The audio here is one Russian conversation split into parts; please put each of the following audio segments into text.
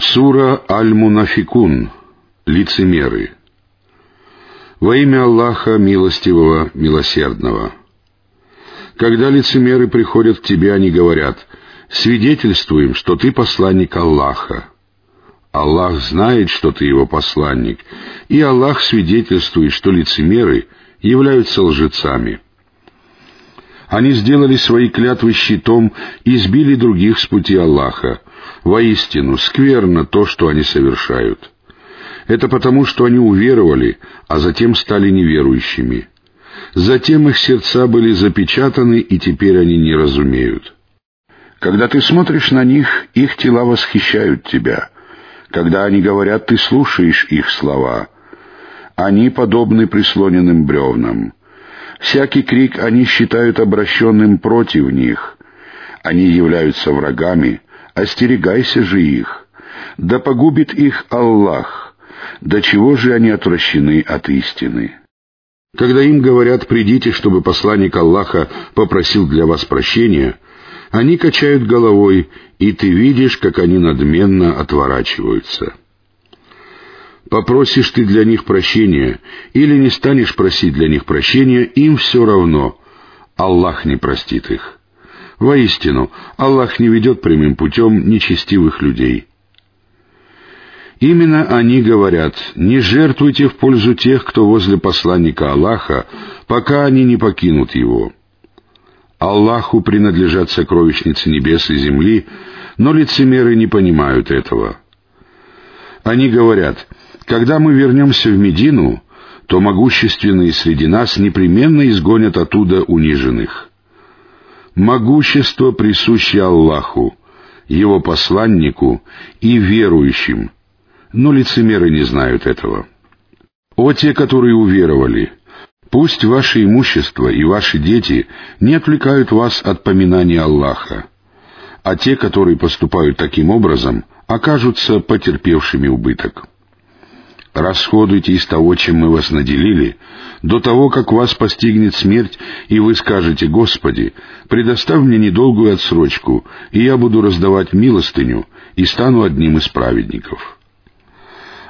Сура Аль-Мунафикун. Лицемеры. Во имя Аллаха Милостивого, Милосердного. Когда лицемеры приходят к тебе, они говорят, «Свидетельствуем, что ты посланник Аллаха». Аллах знает, что ты его посланник, и Аллах свидетельствует, что лицемеры являются лжецами. Они сделали свои клятвы щитом и сбили других с пути Аллаха. Воистину, скверно то, что они совершают. Это потому, что они уверовали, а затем стали неверующими. Затем их сердца были запечатаны, и теперь они не разумеют. Когда ты смотришь на них, их тела восхищают тебя. Когда они говорят, ты слушаешь их слова. Они подобны прислоненным бревнам. Всякий крик они считают обращенным против них. Они являются врагами, остерегайся же их. Да погубит их Аллах. До чего же они отвращены от истины? Когда им говорят «придите, чтобы посланник Аллаха попросил для вас прощения», они качают головой, и ты видишь, как они надменно отворачиваются. Попросишь ты для них прощения или не станешь просить для них прощения, им все равно. Аллах не простит их. Воистину, Аллах не ведет прямым путем нечестивых людей. Именно они говорят, не жертвуйте в пользу тех, кто возле посланника Аллаха, пока они не покинут его. Аллаху принадлежат сокровищницы небес и земли, но лицемеры не понимают этого. Они говорят, когда мы вернемся в Медину, то могущественные среди нас непременно изгонят оттуда униженных. Могущество присуще Аллаху, Его посланнику и верующим — но лицемеры не знают этого. О те, которые уверовали, пусть ваше имущество и ваши дети не отвлекают вас от поминания Аллаха, а те, которые поступают таким образом, окажутся потерпевшими убыток. Расходуйте из того, чем мы вас наделили, до того, как вас постигнет смерть, и вы скажете, «Господи, предоставь мне недолгую отсрочку, и я буду раздавать милостыню, и стану одним из праведников».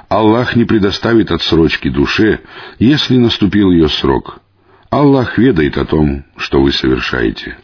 Аллах не предоставит отсрочки душе, если наступил ее срок. Аллах ведает о том, что вы совершаете.